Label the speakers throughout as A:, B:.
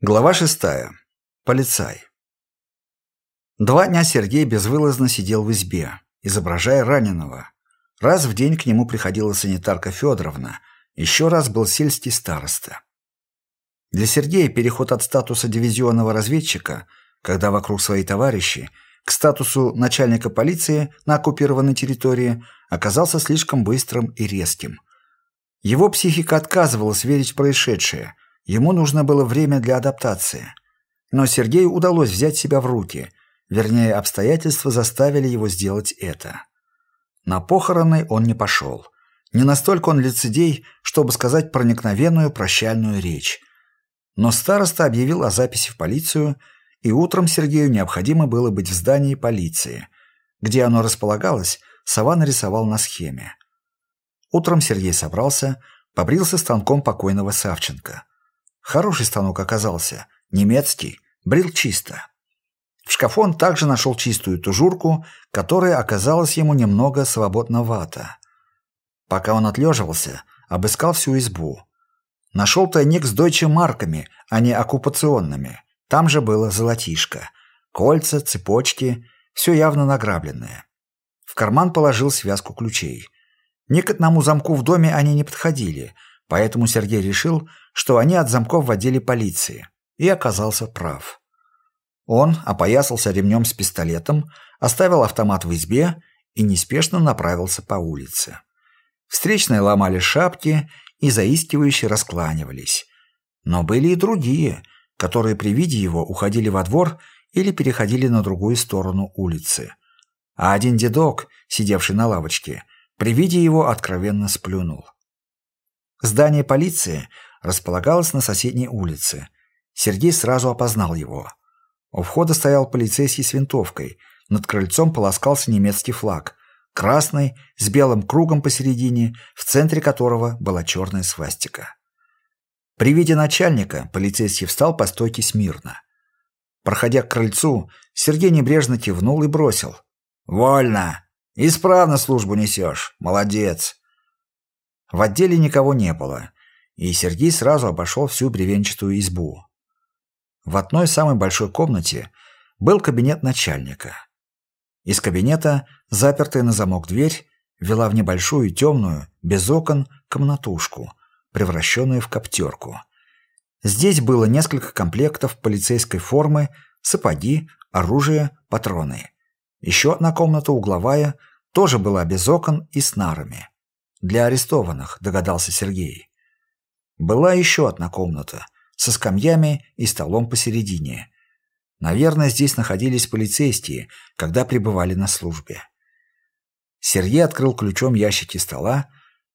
A: Глава шестая. Полицай. Два дня Сергей безвылазно сидел в избе, изображая раненого. Раз в день к нему приходила санитарка Федоровна, еще раз был сельский староста. Для Сергея переход от статуса дивизионного разведчика, когда вокруг свои товарищи, к статусу начальника полиции на оккупированной территории оказался слишком быстрым и резким. Его психика отказывалась верить в происшедшее – Ему нужно было время для адаптации. Но Сергею удалось взять себя в руки, вернее, обстоятельства заставили его сделать это. На похороны он не пошел. Не настолько он лицедей, чтобы сказать проникновенную прощальную речь. Но староста объявил о записи в полицию, и утром Сергею необходимо было быть в здании полиции. Где оно располагалось, сова нарисовал на схеме. Утром Сергей собрался, побрился станком покойного Савченко. Хороший станок оказался, немецкий, брил чисто. В шкафу он также нашел чистую тужурку, которая оказалась ему немного свободновата. Пока он отлеживался, обыскал всю избу. Нашел тайник с дойче марками, а не оккупационными. Там же было золотишко. Кольца, цепочки, все явно награбленное. В карман положил связку ключей. Ни к одному замку в доме они не подходили – Поэтому Сергей решил, что они от замков в отделе полиции, и оказался прав. Он опоясался ремнем с пистолетом, оставил автомат в избе и неспешно направился по улице. Встречные ломали шапки и заискивающе раскланивались. Но были и другие, которые при виде его уходили во двор или переходили на другую сторону улицы. А один дедок, сидевший на лавочке, при виде его откровенно сплюнул. Здание полиции располагалось на соседней улице. Сергей сразу опознал его. У входа стоял полицейский с винтовкой. Над крыльцом полоскался немецкий флаг. Красный, с белым кругом посередине, в центре которого была черная свастика. При виде начальника полицейский встал по стойке смирно. Проходя к крыльцу, Сергей небрежно кивнул и бросил. «Вольно! Исправно службу несешь. Молодец!» В отделе никого не было, и Сергей сразу обошел всю бревенчатую избу. В одной самой большой комнате был кабинет начальника. Из кабинета, запертая на замок дверь, вела в небольшую темную, без окон, комнатушку, превращенную в коптерку. Здесь было несколько комплектов полицейской формы, сапоги, оружие, патроны. Еще одна комната угловая тоже была без окон и с нарами. Для арестованных, догадался Сергей. Была еще одна комната со скамьями и столом посередине. Наверное, здесь находились полицейские, когда пребывали на службе. Сергей открыл ключом ящики стола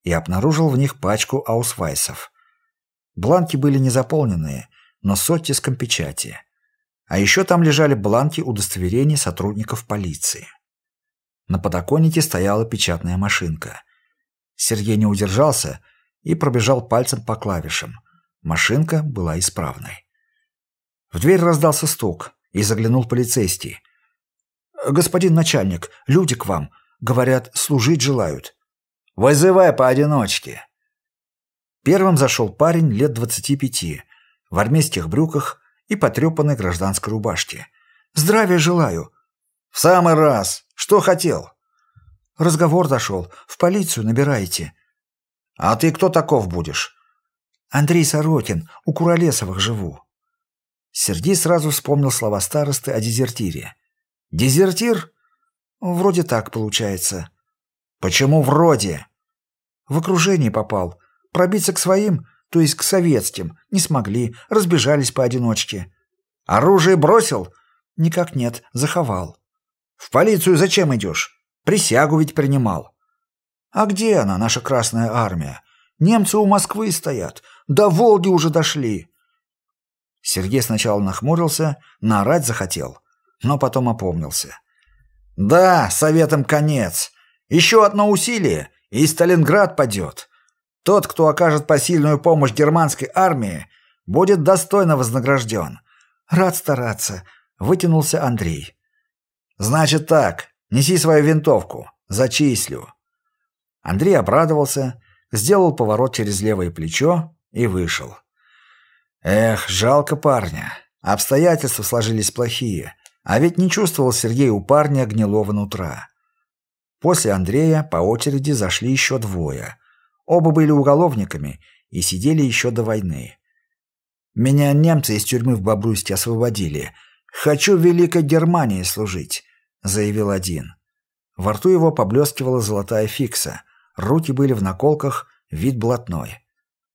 A: и обнаружил в них пачку аусвайсов. Бланки были не заполненные, но с оттиском печати. А еще там лежали бланки удостоверений сотрудников полиции. На подоконнике стояла печатная машинка. Сергей не удержался и пробежал пальцем по клавишам. Машинка была исправной. В дверь раздался стук, и заглянул полицейский. «Господин начальник, люди к вам. Говорят, служить желают». «Вызывай поодиночке». Первым зашел парень лет двадцати пяти, в армейских брюках и потрепанной гражданской рубашке. «Здравия желаю». «В самый раз. Что хотел?» Разговор зашел. В полицию набираете. А ты кто таков будешь? Андрей Сорокин. У Куролесовых живу. Сергей сразу вспомнил слова старосты о дезертире. Дезертир? Вроде так получается. Почему вроде? В окружение попал. Пробиться к своим, то есть к советским, не смогли, разбежались поодиночке. Оружие бросил? Никак нет, заховал. В полицию зачем идешь? Присягу ведь принимал. А где она, наша Красная Армия? Немцы у Москвы стоят. До Волги уже дошли. Сергей сначала нахмурился, наорать захотел, но потом опомнился. Да, советам конец. Еще одно усилие, и Сталинград падет. Тот, кто окажет посильную помощь германской армии, будет достойно вознагражден. Рад стараться, вытянулся Андрей. Значит так, Неси свою винтовку. Зачислю». Андрей обрадовался, сделал поворот через левое плечо и вышел. Эх, жалко парня. Обстоятельства сложились плохие. А ведь не чувствовал Сергей у парня гнилого нутра. После Андрея по очереди зашли еще двое. Оба были уголовниками и сидели еще до войны. Меня немцы из тюрьмы в Бобруйске освободили. Хочу в Великой Германии служить, заявил один. Во рту его поблескивала золотая фикса. Руки были в наколках, вид блатной.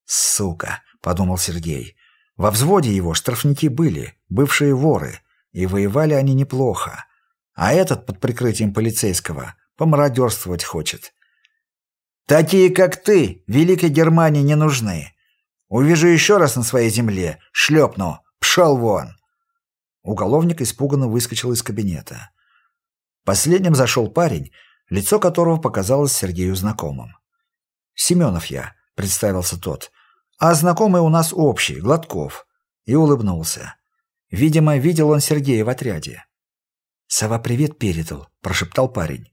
A: «Сука!» — подумал Сергей. Во взводе его штрафники были, бывшие воры, и воевали они неплохо. А этот под прикрытием полицейского помародерствовать хочет. «Такие, как ты, Великой Германии не нужны. Увижу еще раз на своей земле, шлепну, пшел вон!» Уголовник испуганно выскочил из кабинета. Последним зашел парень, лицо которого показалось Сергею знакомым. «Семенов я», — представился тот, — «а знакомый у нас общий, Гладков», и улыбнулся. Видимо, видел он Сергея в отряде. «Сова привет передал», — прошептал парень.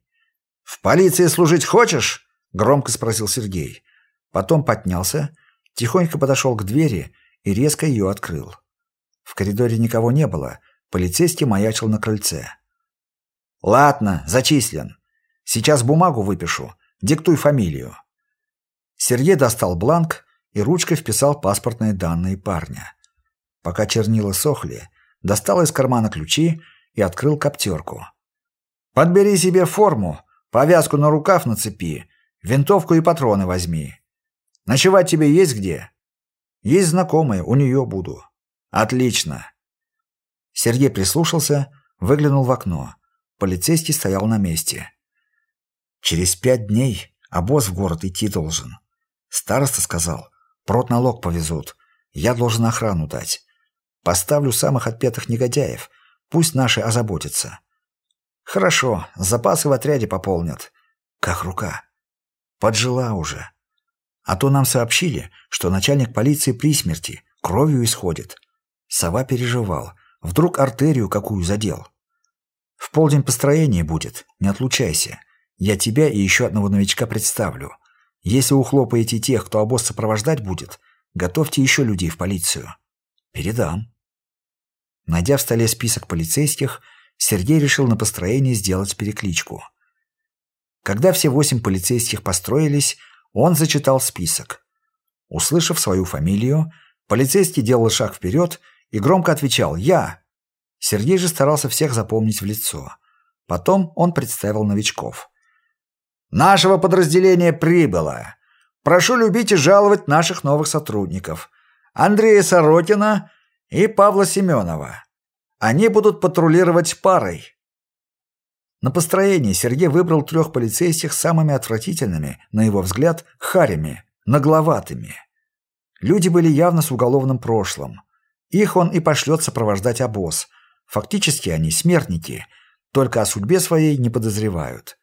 A: «В полиции служить хочешь?» — громко спросил Сергей. Потом поднялся, тихонько подошел к двери и резко ее открыл. В коридоре никого не было, полицейский маячил на крыльце. Ладно, зачислен. Сейчас бумагу выпишу. Диктуй фамилию. Сергей достал бланк и ручкой вписал паспортные данные парня. Пока чернила сохли, достал из кармана ключи и открыл коптерку. «Подбери себе форму, повязку на рукав нацепи, винтовку и патроны возьми. Ночевать тебе есть где?» «Есть знакомые, у нее буду». «Отлично». Сергей прислушался, выглянул в окно. Полицейский стоял на месте. Через пять дней обоз в город идти должен. Староста сказал, протналог повезут. Я должен охрану дать. Поставлю самых отпетых негодяев. Пусть наши озаботятся. Хорошо, запасы в отряде пополнят. Как рука. Поджила уже. А то нам сообщили, что начальник полиции при смерти, кровью исходит. Сова переживал. Вдруг артерию какую задел. В полдень построение будет, не отлучайся. Я тебя и еще одного новичка представлю. Если ухлопаете тех, кто обоз сопровождать будет, готовьте еще людей в полицию. Передам. Найдя в столе список полицейских, Сергей решил на построение сделать перекличку. Когда все восемь полицейских построились, он зачитал список. Услышав свою фамилию, полицейский делал шаг вперед и громко отвечал «Я». Сергей же старался всех запомнить в лицо. Потом он представил новичков. «Нашего подразделения прибыло. Прошу любить и жаловать наших новых сотрудников. Андрея Сорокина и Павла Семенова. Они будут патрулировать парой». На построении Сергей выбрал трех полицейских самыми отвратительными, на его взгляд, харями, нагловатыми. Люди были явно с уголовным прошлым. Их он и пошлет сопровождать обоз, Фактически они смертники, только о судьбе своей не подозревают.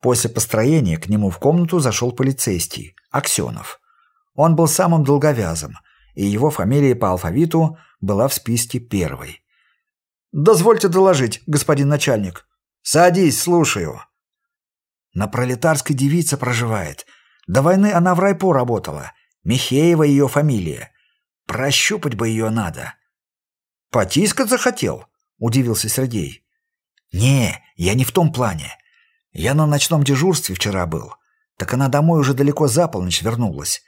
A: После построения к нему в комнату зашел полицейский, Аксенов. Он был самым долговязым, и его фамилия по алфавиту была в списке первой. «Дозвольте доложить, господин начальник». «Садись, слушаю». На пролетарской девица проживает. До войны она в райпо работала. Михеева ее фамилия. Прощупать бы ее надо. «Потискать захотел?» – удивился Сергей. «Не, я не в том плане. Я на ночном дежурстве вчера был. Так она домой уже далеко за полночь вернулась.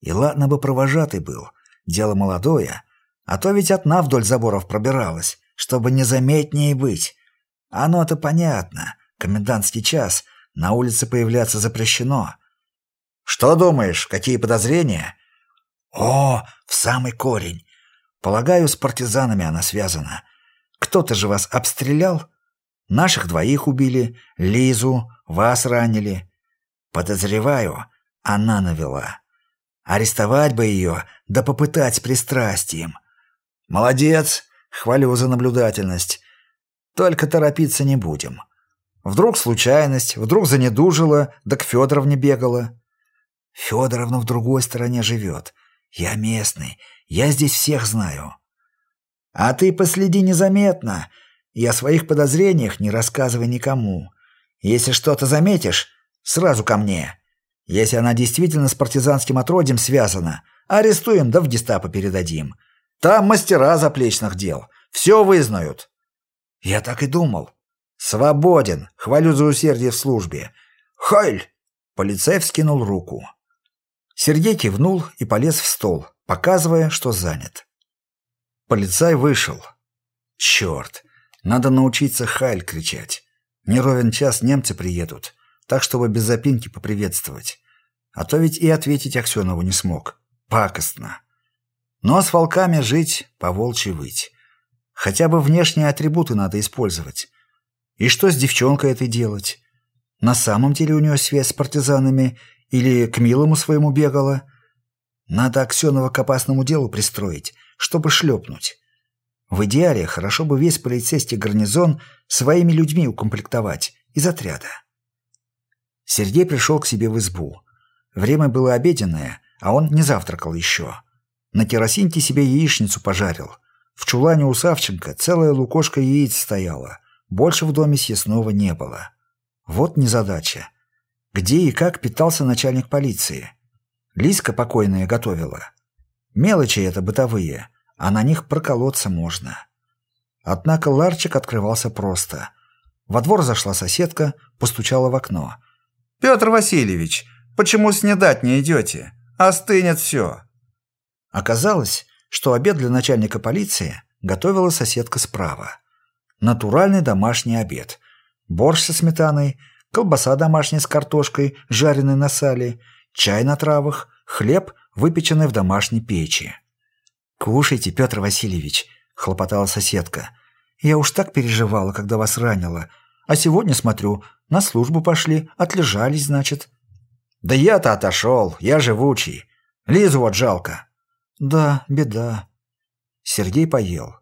A: И ладно бы провожатый был. Дело молодое. А то ведь одна вдоль заборов пробиралась, чтобы незаметнее быть. Оно-то понятно. Комендантский час. На улице появляться запрещено. Что думаешь, какие подозрения? О, в самый корень. Полагаю, с партизанами она связана. Кто-то же вас обстрелял? Наших двоих убили, Лизу, вас ранили. Подозреваю, она навела. Арестовать бы ее, да попытать пристрастием. Молодец, хвалю за наблюдательность. Только торопиться не будем. Вдруг случайность, вдруг занедужила, да к Федоровне бегала. Федоровна в другой стороне живет. Я местный, я здесь всех знаю. А ты последи незаметно и о своих подозрениях не рассказывай никому. Если что-то заметишь, сразу ко мне. Если она действительно с партизанским отродьем связана, Арестуем, да в гестапо передадим. Там мастера заплечных дел. Все вызнают. Я так и думал. Свободен. Хвалю за усердие в службе. Хайль! Полицей вскинул руку. Сергей кивнул и полез в стол, показывая, что занят. Полицай вышел. Черт, надо научиться Хайль кричать. Не ровен час немцы приедут, так чтобы без запинки поприветствовать. А то ведь и ответить Аксенову не смог. Пакостно. Но с волками жить, по волчьи выть. Хотя бы внешние атрибуты надо использовать. И что с девчонкой этой делать? На самом деле у нее связь с партизанами или к милому своему бегала? Надо Аксенова к опасному делу пристроить, чтобы шлепнуть. В идеале хорошо бы весь полицейский гарнизон своими людьми укомплектовать из отряда. Сергей пришел к себе в избу. Время было обеденное, а он не завтракал еще. На керосинке себе яичницу пожарил. В чулане у Савченко целая лукошка яиц стояла. Больше в доме съестного не было. Вот незадача. Где и как питался начальник полиции? Лиска покойная готовила. Мелочи это бытовые, а на них проколоться можно. Однако ларчик открывался просто. Во двор зашла соседка, постучала в окно.
B: «Петр Васильевич, почему снедать не идете? Остынет все!»
A: Оказалось, что обед для начальника полиции готовила соседка справа. Натуральный домашний обед. Борщ со сметаной, колбаса домашняя с картошкой, жареной на сале, чай на травах, хлеб, выпеченный в домашней печи. «Кушайте, Петр Васильевич», — хлопотала соседка. «Я уж так переживала, когда вас ранила. А сегодня, смотрю, на службу пошли, отлежались, значит».
B: «Да я-то отошел, я живучий. Лизу вот жалко».
A: «Да, беда». Сергей поел.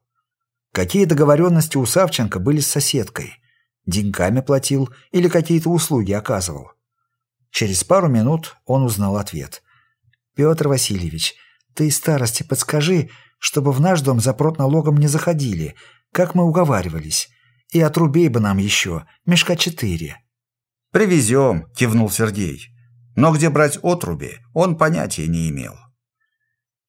A: Какие договоренности у Савченко были с соседкой? Деньгами платил или какие-то услуги оказывал? Через пару минут он узнал ответ. «Петр Васильевич, ты старости подскажи, чтобы в наш дом за протналогом не заходили, как мы уговаривались. И отрубей бы нам еще, мешка четыре».
B: «Привезем», — кивнул Сергей. Но где брать отруби, он понятия не имел.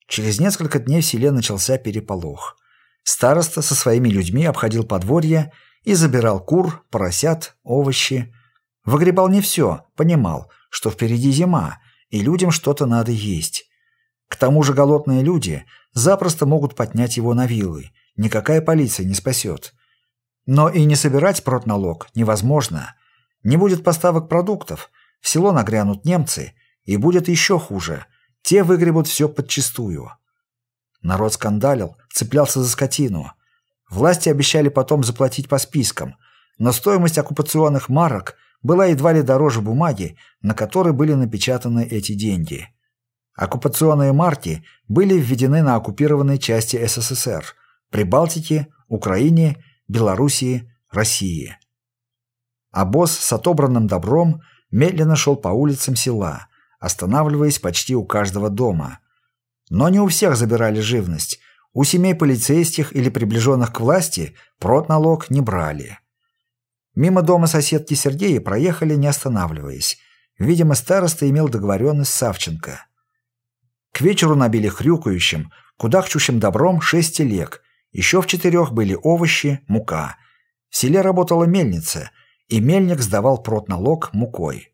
A: Через несколько дней в селе начался переполох. Староста со своими людьми обходил подворье и забирал кур, поросят, овощи. Выгребал не все, понимал, что впереди зима, и людям что-то надо есть. К тому же голодные люди запросто могут поднять его на вилы, никакая полиция не спасет. Но и не собирать протналог невозможно. Не будет поставок продуктов, в село нагрянут немцы, и будет еще хуже – те выгребут все подчистую. Народ скандалил, цеплялся за скотину. Власти обещали потом заплатить по спискам, но стоимость оккупационных марок была едва ли дороже бумаги, на которой были напечатаны эти деньги. Оккупационные марки были введены на оккупированной части СССР – Прибалтике, Украине, Белоруссии, России. А с отобранным добром медленно шел по улицам села, останавливаясь почти у каждого дома. Но не у всех забирали живность. У семей полицейских или приближенных к власти протналог не брали. Мимо дома соседки Сергея проехали, не останавливаясь. Видимо, староста имел договоренность с Савченко. К вечеру набили хрюкающим, кудахчущим добром шесть телег. Еще в четырех были овощи, мука. В селе работала мельница, и мельник сдавал протналог мукой.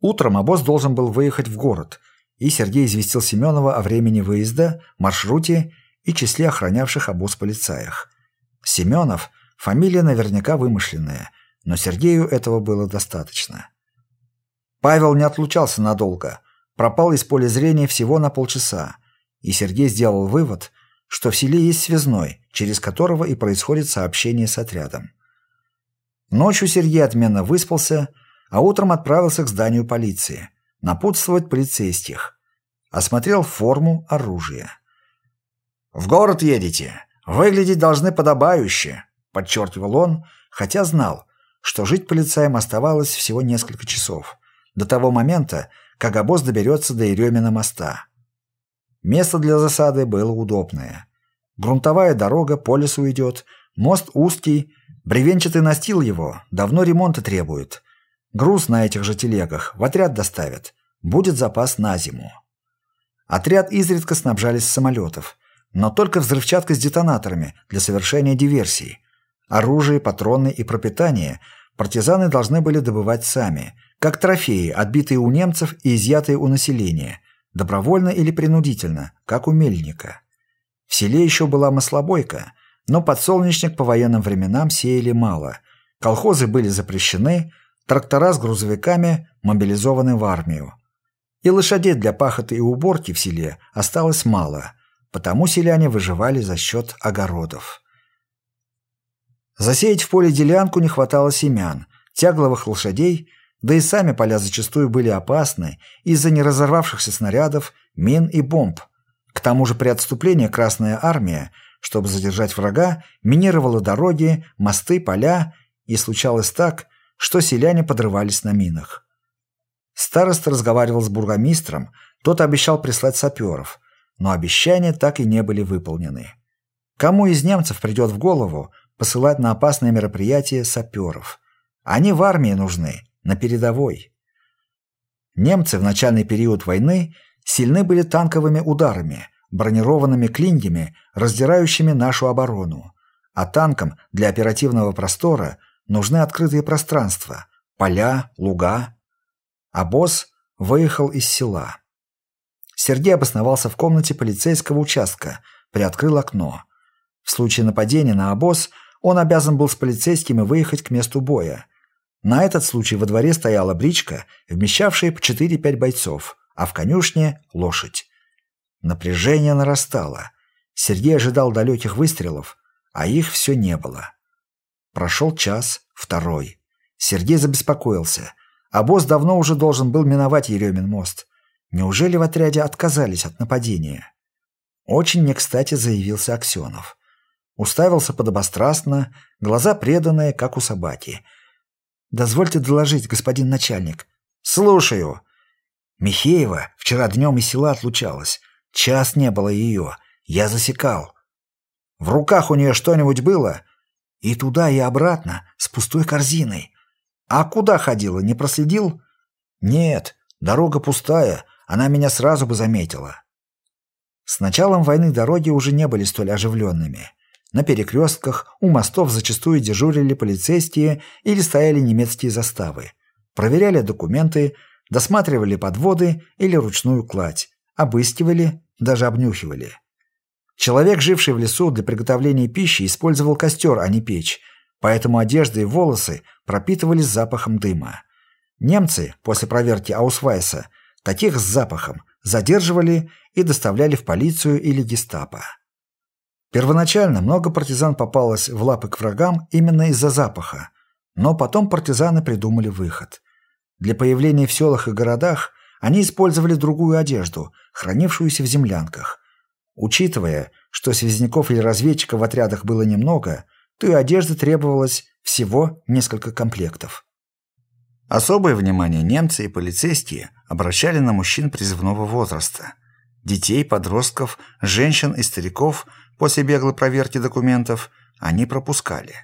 A: Утром обоз должен был выехать в город, и Сергей известил Семенова о времени выезда, маршруте и числе охранявших обоз полицаях. Семенов – фамилия наверняка вымышленная, но Сергею этого было достаточно. Павел не отлучался надолго, пропал из поля зрения всего на полчаса, и Сергей сделал вывод, что в селе есть связной, через которого и происходит сообщение с отрядом. Ночью Сергей отменно выспался – а утром отправился к зданию полиции, напутствовать полицейских. Осмотрел форму, оружие. «В город едете. Выглядеть должны подобающе», — подчеркивал он, хотя знал, что жить полицаям оставалось всего несколько часов, до того момента, как обоз доберется до Еремина моста. Место для засады было удобное. Грунтовая дорога по лесу идет, мост узкий, бревенчатый настил его давно ремонта требует, Груз на этих же телегах в отряд доставят. Будет запас на зиму. Отряд изредка снабжались с самолетов, но только взрывчаткой с детонаторами для совершения диверсий. Оружие, патроны и пропитание партизаны должны были добывать сами, как трофеи, отбитые у немцев и изъятые у населения, добровольно или принудительно, как у мельника. В селе еще была маслобойка, но подсолнечник по военным временам сеяли мало. Колхозы были запрещены, трактора с грузовиками мобилизованы в армию. И лошадей для пахоты и уборки в селе осталось мало, потому селяне выживали за счет огородов. Засеять в поле делянку не хватало семян, тягловых лошадей, да и сами поля зачастую были опасны из-за неразорвавшихся снарядов, мин и бомб. К тому же при отступлении Красная Армия, чтобы задержать врага, минировала дороги, мосты, поля, и случалось так, что селяне подрывались на минах. Староста разговаривал с бургомистром, тот обещал прислать саперов, но обещания так и не были выполнены. Кому из немцев придет в голову, посылать на опасные мероприятия саперов. Они в армии нужны, на передовой. Немцы в начальный период войны сильны были танковыми ударами, бронированными клиньями, раздирающими нашу оборону. А танкам для оперативного простора нужны открытые пространства, поля, луга. А босс выехал из села. Сергей обосновался в комнате полицейского участка, приоткрыл окно. В случае нападения на обоз он обязан был с полицейскими выехать к месту боя. На этот случай во дворе стояла бричка, вмещавшая по 4-5 бойцов, а в конюшне – лошадь. Напряжение нарастало. Сергей ожидал далеких выстрелов, а их все не было. Прошел час, второй. Сергей забеспокоился. А босс давно уже должен был миновать Еремин мост. Неужели в отряде отказались от нападения? Очень не кстати заявился Аксенов. Уставился подобострастно, глаза преданные, как у собаки. «Дозвольте доложить, господин начальник». «Слушаю». Михеева вчера днем из села отлучалась. Час не было ее. Я засекал. В руках у нее что-нибудь было? И туда, и обратно, с пустой корзиной. А куда ходила, не проследил? Нет, дорога пустая, она меня сразу бы заметила. С началом войны дороги уже не были столь оживленными. На перекрестках, у мостов зачастую дежурили полицейские или стояли немецкие заставы. Проверяли документы, досматривали подводы или ручную кладь, обыскивали, даже обнюхивали. Человек, живший в лесу для приготовления пищи, использовал костер, а не печь, поэтому одежда и волосы пропитывались запахом дыма. Немцы, после проверки Аусвайса, таких с запахом задерживали и доставляли в полицию или гестапо. Первоначально много партизан попалось в лапы к врагам именно из-за запаха, но потом партизаны придумали выход. Для появления в селах и городах они использовали другую одежду, хранившуюся в землянках. Учитывая, что связняков или разведчиков в отрядах было немного, то и одежды требовалось всего несколько комплектов. Особое внимание немцы и полицейские обращали на мужчин призывного возраста. Детей, подростков, женщин и стариков – После беглой проверки документов они пропускали.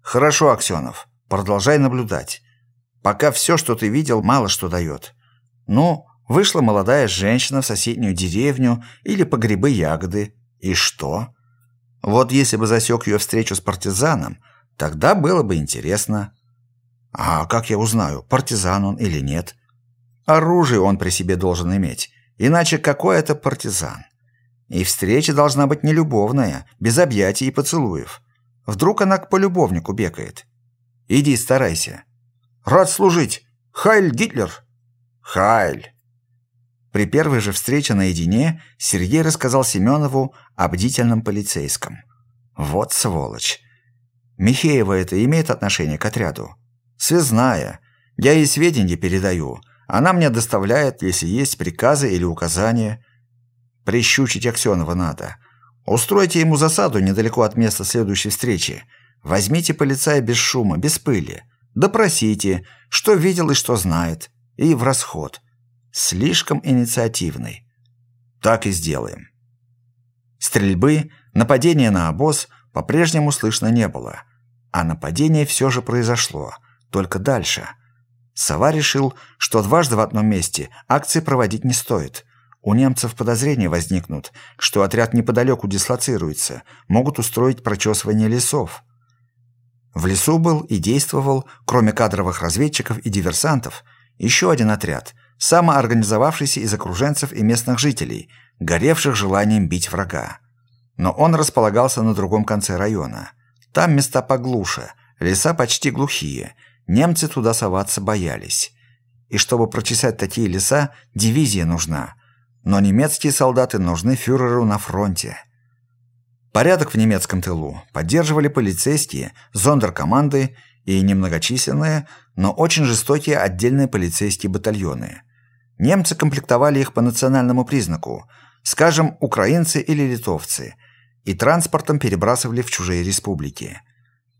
A: «Хорошо, Аксенов, продолжай наблюдать. Пока все, что ты видел, мало что дает. Ну, вышла молодая женщина в соседнюю деревню или по грибы-ягоды. И что? Вот если бы засек ее встречу с партизаном, тогда было бы интересно. А как я узнаю, партизан он или нет? Оружие он при себе должен иметь, иначе какой это партизан? И встреча должна быть нелюбовная, без объятий и поцелуев. Вдруг она к полюбовнику бегает. Иди, старайся. Рад служить. Хайль Гитлер. Хайль. При первой же встрече наедине Сергей рассказал Семенову о бдительном полицейском. Вот сволочь. Михеева это имеет отношение к отряду? Связная. Я ей сведения передаю. Она мне доставляет, если есть приказы или указания. Прищучить Аксенова надо. Устройте ему засаду недалеко от места следующей встречи. Возьмите полицая без шума, без пыли. Допросите, что видел и что знает. И в расход. Слишком инициативный. Так и сделаем. Стрельбы, нападения на обоз по-прежнему слышно не было. А нападение все же произошло. Только дальше. Сова решил, что дважды в одном месте акции проводить не стоит – У немцев подозрения возникнут, что отряд неподалеку дислоцируется, могут устроить прочесывание лесов. В лесу был и действовал, кроме кадровых разведчиков и диверсантов, еще один отряд, самоорганизовавшийся из окруженцев и местных жителей, горевших желанием бить врага. Но он располагался на другом конце района. Там места поглуше, леса почти глухие, немцы туда соваться боялись. И чтобы прочесать такие леса, дивизия нужна. Но немецкие солдаты нужны фюреру на фронте. Порядок в немецком тылу поддерживали полицейские, зондеркоманды и немногочисленные, но очень жестокие отдельные полицейские батальоны. Немцы комплектовали их по национальному признаку, скажем, украинцы или литовцы, и транспортом перебрасывали в чужие республики.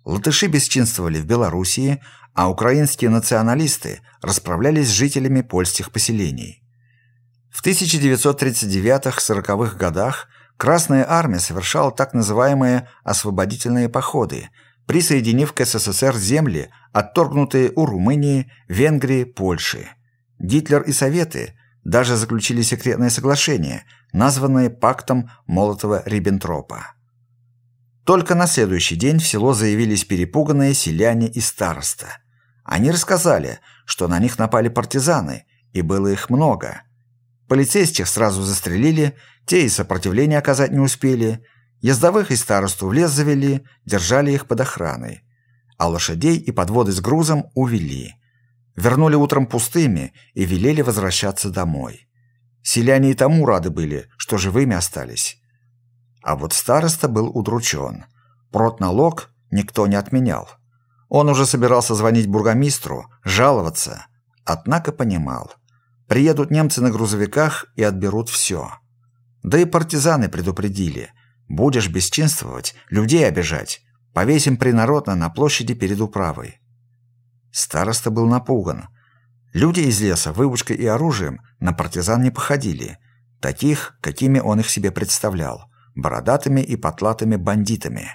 A: Латыши бесчинствовали в Белоруссии, а украинские националисты расправлялись с жителями польских поселений. В 1939-40-х годах Красная армия совершала так называемые освободительные походы, присоединив к СССР земли, отторгнутые у Румынии, Венгрии, Польши. Гитлер и Советы даже заключили секретное соглашение, названное пактом Молотова-Риббентропа. Только на следующий день в село заявились перепуганные селяне и староста. Они рассказали, что на них напали партизаны, и было их много. Полицейских сразу застрелили, те и сопротивления оказать не успели. Ездовых и старосту в лес завели, держали их под охраной. А лошадей и подводы с грузом увели. Вернули утром пустыми и велели возвращаться домой. Селяне и тому рады были, что живыми остались. А вот староста был удручен. Протналог никто не отменял. Он уже собирался звонить бургомистру, жаловаться, однако понимал. Приедут немцы на грузовиках и отберут все. Да и партизаны предупредили. Будешь бесчинствовать, людей обижать. Повесим принародно на площади перед управой. Староста был напуган. Люди из леса выучкой и оружием на партизан не походили. Таких, какими он их себе представлял. Бородатыми и потлатыми бандитами.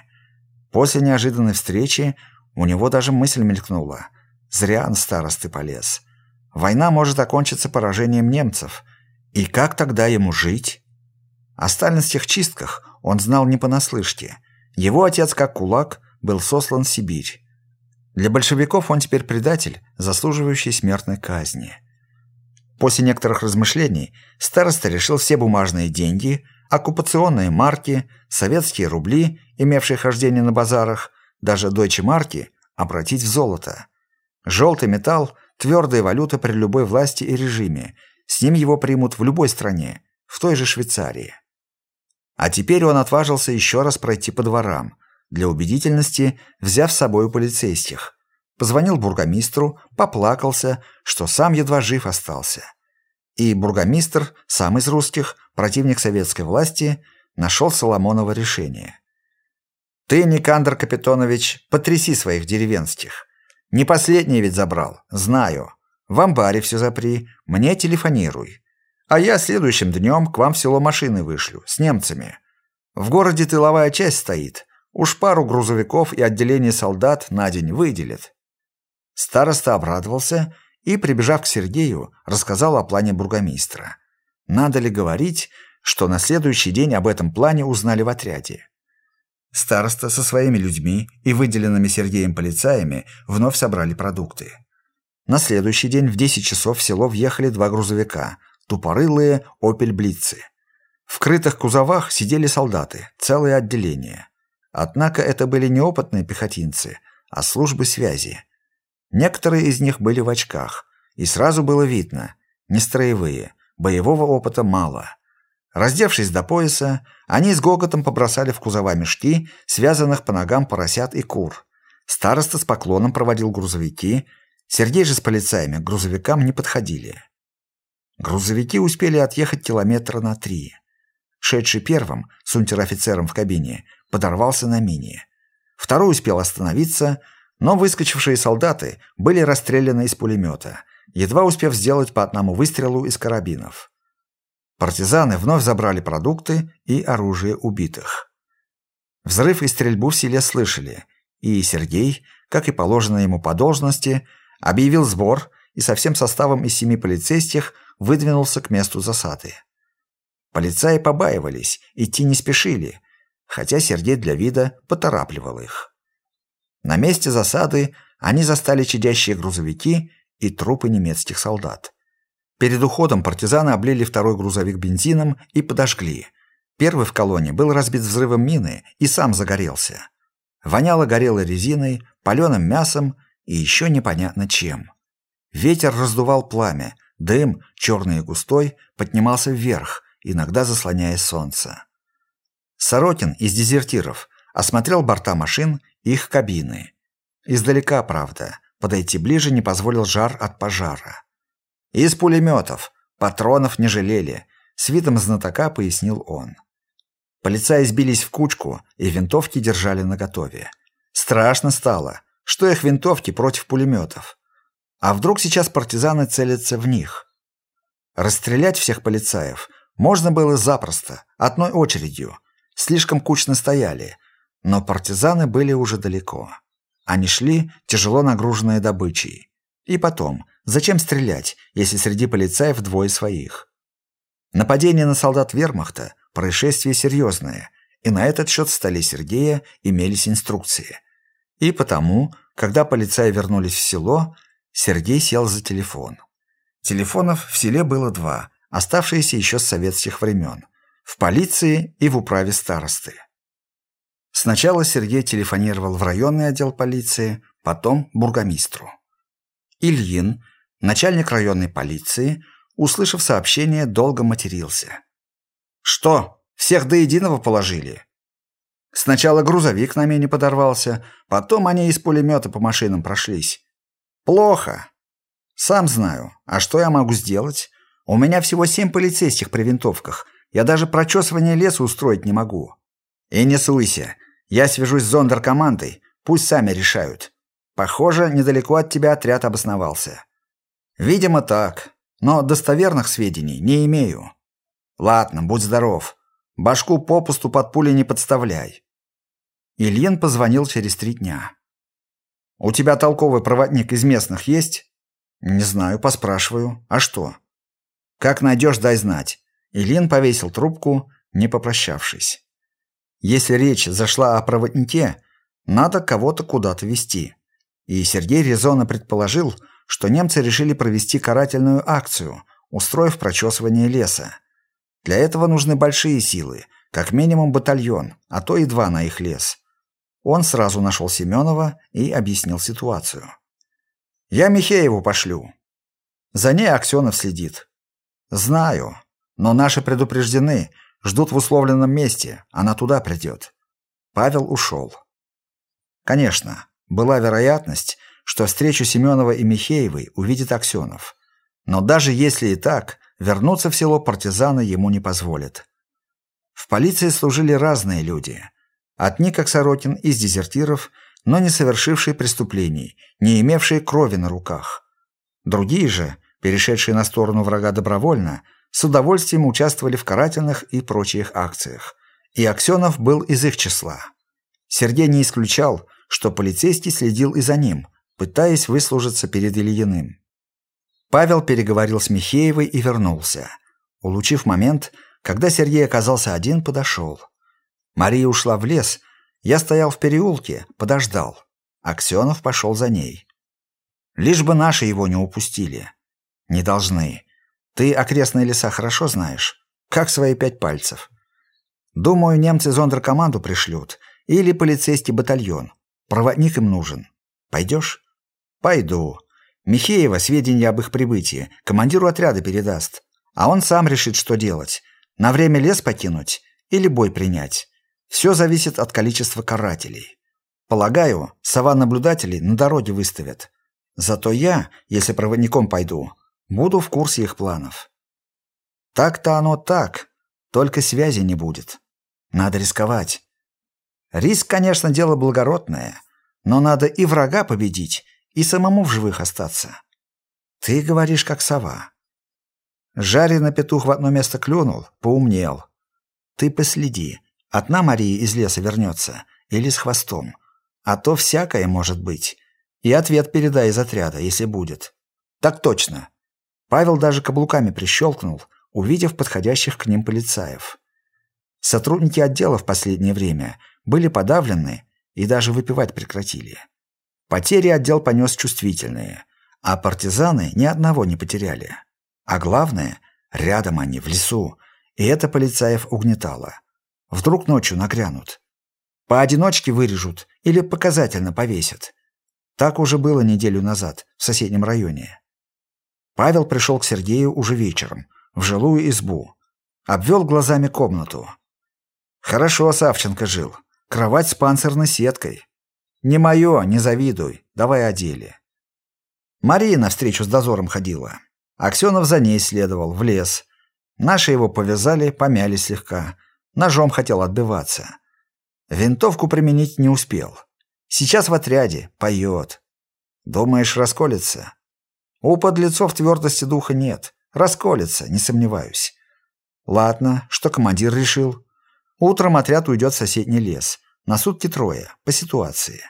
A: После неожиданной встречи у него даже мысль мелькнула. Зря он старосты полез. Война может окончиться поражением немцев. И как тогда ему жить? О сталинских чистках он знал не понаслышке. Его отец, как кулак, был сослан в Сибирь. Для большевиков он теперь предатель, заслуживающий смертной казни. После некоторых размышлений староста решил все бумажные деньги, оккупационные марки, советские рубли, имевшие хождение на базарах, даже дойче марки, обратить в золото. Желтый металл – твердая валюта при любой власти и режиме. С ним его примут в любой стране, в той же Швейцарии. А теперь он отважился еще раз пройти по дворам, для убедительности взяв с собой полицейских. Позвонил бургомистру, поплакался, что сам едва жив остался. И бургомистр, сам из русских, противник советской власти, нашел Соломонова решение. «Ты, Никандр Капитонович, потряси своих деревенских. Не последний ведь забрал, знаю. В амбаре все запри, мне телефонируй. А я следующим днем к вам в село машины вышлю, с немцами. В городе тыловая часть стоит. Уж пару грузовиков и отделение солдат на день выделит». Староста обрадовался и, прибежав к Сергею, рассказал о плане бургомистра. Надо ли говорить, что на следующий день об этом плане узнали в отряде? Староста со своими людьми и выделенными Сергеем полицаями вновь собрали продукты. На следующий день в 10 часов в село въехали два грузовика – тупорылые «Опель-блицы». В крытых кузовах сидели солдаты, целое отделение. Однако это были не опытные пехотинцы, а службы связи. Некоторые из них были в очках, и сразу было видно – не строевые, боевого опыта мало. Раздевшись до пояса, они с гоготом побросали в кузова мешки, связанных по ногам поросят и кур. Староста с поклоном проводил грузовики, Сергей же с полицаями к грузовикам не подходили. Грузовики успели отъехать километра на три. Шедший первым, с унтер-офицером в кабине, подорвался на мине. Второй успел остановиться, но выскочившие солдаты были расстреляны из пулемета, едва успев сделать по одному выстрелу из карабинов. Партизаны вновь забрали продукты и оружие убитых. Взрыв и стрельбу в селе слышали, и Сергей, как и положено ему по должности, объявил сбор и со всем составом из семи полицейских выдвинулся к месту засады. Полицаи побаивались, идти не спешили, хотя Сергей для вида поторапливал их. На месте засады они застали чадящие грузовики и трупы немецких солдат. Перед уходом партизаны облили второй грузовик бензином и подожгли. Первый в колонне был разбит взрывом мины и сам загорелся. Воняло горелой резиной, паленым мясом и еще непонятно чем. Ветер раздувал пламя, дым, черный и густой, поднимался вверх, иногда заслоняя солнце. Сорокин из дезертиров осмотрел борта машин и их кабины. Издалека, правда, подойти ближе не позволил жар от пожара. «Из пулеметов. Патронов не жалели», — с видом знатока пояснил он. Полицаи сбились в кучку и винтовки держали наготове. Страшно стало. Что их винтовки против пулеметов? А вдруг сейчас партизаны целятся в них? Расстрелять всех полицаев можно было запросто, одной очередью. Слишком кучно стояли, но партизаны были уже далеко. Они шли, тяжело нагруженные добычей. И потом, зачем стрелять, если среди полицаев двое своих? Нападение на солдат вермахта – происшествие серьезное, и на этот счет в столе Сергея имелись инструкции. И потому, когда полицаи вернулись в село, Сергей сел за телефон. Телефонов в селе было два, оставшиеся еще с советских времен – в полиции и в управе старосты. Сначала Сергей телефонировал в районный отдел полиции, потом бургомистру. Ильин, начальник районной полиции, услышав сообщение, долго матерился. «Что, всех до единого положили?» Сначала грузовик на меня подорвался, потом они из пулемета по машинам прошлись. Плохо. Сам знаю. А что я могу сделать? У меня всего семь полицейских при винтовках. Я даже прочесывание леса устроить не могу. И не суйся. Я свяжусь с зондеркомандой, пусть сами решают. Похоже, недалеко от тебя отряд обосновался. Видимо, так, но достоверных сведений не имею. Ладно, будь здоров. Башку попусту под пули не подставляй. Ильин позвонил через три дня. «У тебя толковый проводник из местных есть?» «Не знаю, поспрашиваю. А что?» «Как найдешь, дай знать». Ильин повесил трубку, не попрощавшись. Если речь зашла о проводнике, надо кого-то куда-то вести. И Сергей резонно предположил, что немцы решили провести карательную акцию, устроив прочесывание леса. Для этого нужны большие силы, как минимум батальон, а то и два на их лес. Он сразу нашел Семенова и объяснил ситуацию. «Я Михееву пошлю. За ней Аксенов следит. Знаю, но наши предупреждены, Ждут в условленном месте, она туда придет. Павел ушел. Конечно, была вероятность, что встречу Семенова и Михеевой увидит Аксенов. Но даже если и так, вернуться в село партизаны ему не позволят. В полиции служили разные люди. Одни, как Сорокин, из дезертиров, но не совершившие преступлений, не имевшие крови на руках. Другие же, перешедшие на сторону врага добровольно, с удовольствием участвовали в карательных и прочих акциях. И Аксенов был из их числа. Сергей не исключал, что полицейский следил и за ним, пытаясь выслужиться перед Ильиным. Павел переговорил с Михеевой и вернулся. Улучив момент, когда Сергей оказался один, подошел. Мария ушла в лес, я стоял в переулке, подождал. Аксенов пошел за ней. Лишь бы наши его не упустили. Не должны. Ты окрестные леса хорошо знаешь? Как свои пять пальцев. Думаю, немцы зондеркоманду пришлют. Или полицейский батальон. Проводник им нужен. Пойдешь? Пойду. Михеева сведения об их прибытии командиру отряда передаст. А он сам решит, что делать. На время лес покинуть или бой принять. Все зависит от количества карателей. Полагаю, сова наблюдателей на дороге выставят. Зато я, если проводником пойду, Буду в курсе их планов. Так-то оно так, только связи не будет. Надо рисковать. Риск, конечно, дело благородное, но надо и врага победить, и самому в живых остаться. Ты говоришь, как сова. Жареный петух в одно место клюнул, поумнел. Ты последи, одна Мария из леса вернется или с хвостом. А то всякое может быть. И ответ передай из отряда, если будет. Так точно. Павел даже каблуками прищелкнул, увидев подходящих к ним полицаев. Сотрудники отдела в последнее время были подавлены и даже выпивать прекратили. Потери отдел понес чувствительные, а партизаны ни одного не потеряли. А главное, рядом они, в лесу, и это полицаев угнетало. Вдруг ночью нагрянут. Поодиночке вырежут или показательно повесят. Так уже было неделю назад в соседнем районе. Павел пришел к Сергею уже вечером, в жилую избу. Обвел глазами комнату. Хорошо Савченко жил. Кровать с панцирной сеткой. Не мое, не завидуй. Давай о деле. Мария навстречу с дозором ходила. Аксенов за ней следовал, в лес. Наши его повязали, помяли слегка. Ножом хотел отбиваться. Винтовку применить не успел. Сейчас в отряде, поет. Думаешь, расколется? У подлецов твердости духа нет. Расколется, не сомневаюсь. Ладно, что командир решил? Утром отряд уйдет в соседний лес. На сутки трое, по ситуации.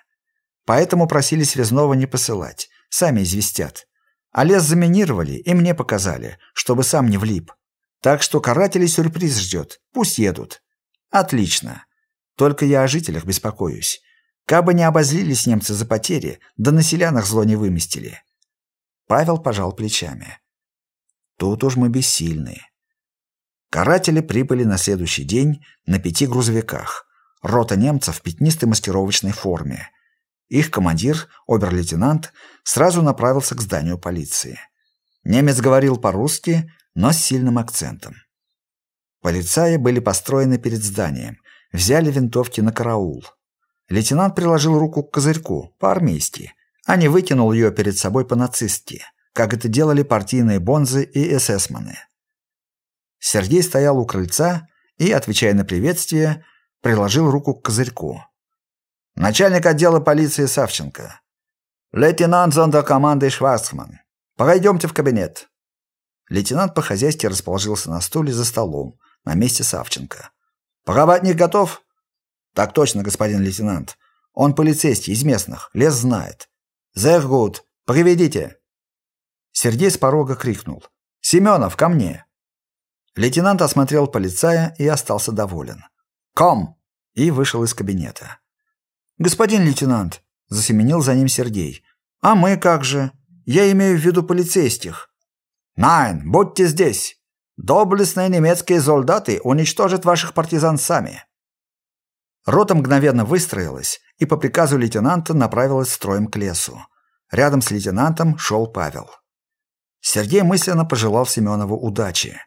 A: Поэтому просили связного не посылать. Сами известят. А лес заминировали и мне показали, чтобы сам не влип. Так что карателей сюрприз ждет. Пусть едут. Отлично. Только я о жителях беспокоюсь. Кабы не обозлились немцы за потери, да на селянах зло не выместили. Павел пожал плечами. Тут уж мы бессильны. Каратели прибыли на следующий день на пяти грузовиках. Рота немцев в пятнистой маскировочной форме. Их командир, обер-лейтенант, сразу направился к зданию полиции. Немец говорил по-русски, но с сильным акцентом. Полицаи были построены перед зданием, взяли винтовки на караул. Лейтенант приложил руку к козырьку, по-армейски, а не выкинул ее перед собой по-нацистски, как это делали партийные бонзы и эсэсманы. Сергей стоял у крыльца и, отвечая на приветствие, приложил руку к козырьку. «Начальник отдела полиции Савченко. Лейтенант зондеркоманды Шварцман. Пойдемте в кабинет». Лейтенант по-хозяйски расположился на стуле за столом, на месте Савченко. «Поработник готов?» «Так точно, господин лейтенант. Он полицейский, из местных, лес знает». «Зергут, приведите!» Сергей с порога крикнул. «Семенов, ко мне!» Лейтенант осмотрел полицая и остался доволен. «Ком!» и вышел из кабинета. «Господин лейтенант!» – засеменил за ним Сергей. «А мы как же? Я имею в виду полицейских». «Найн, будьте здесь! Доблестные немецкие солдаты уничтожат ваших партизан сами!» Рота мгновенно выстроилась и по приказу лейтенанта направилась строем к лесу. Рядом с лейтенантом шел Павел. Сергей мысленно пожелал Семенову удачи.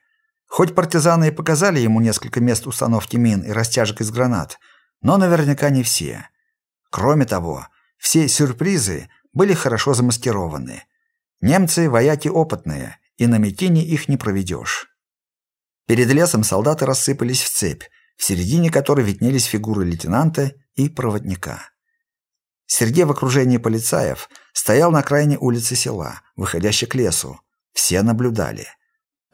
A: Хоть партизаны и показали ему несколько мест установки мин и растяжек из гранат, но наверняка не все. Кроме того, все сюрпризы были хорошо замаскированы. Немцы – вояки опытные, и на Микине их не проведешь. Перед лесом солдаты рассыпались в цепь, в середине которой виднелись фигуры лейтенанта и проводника. Сергей в окружении полицаев стоял на крайней улице села, выходящей к лесу. Все наблюдали –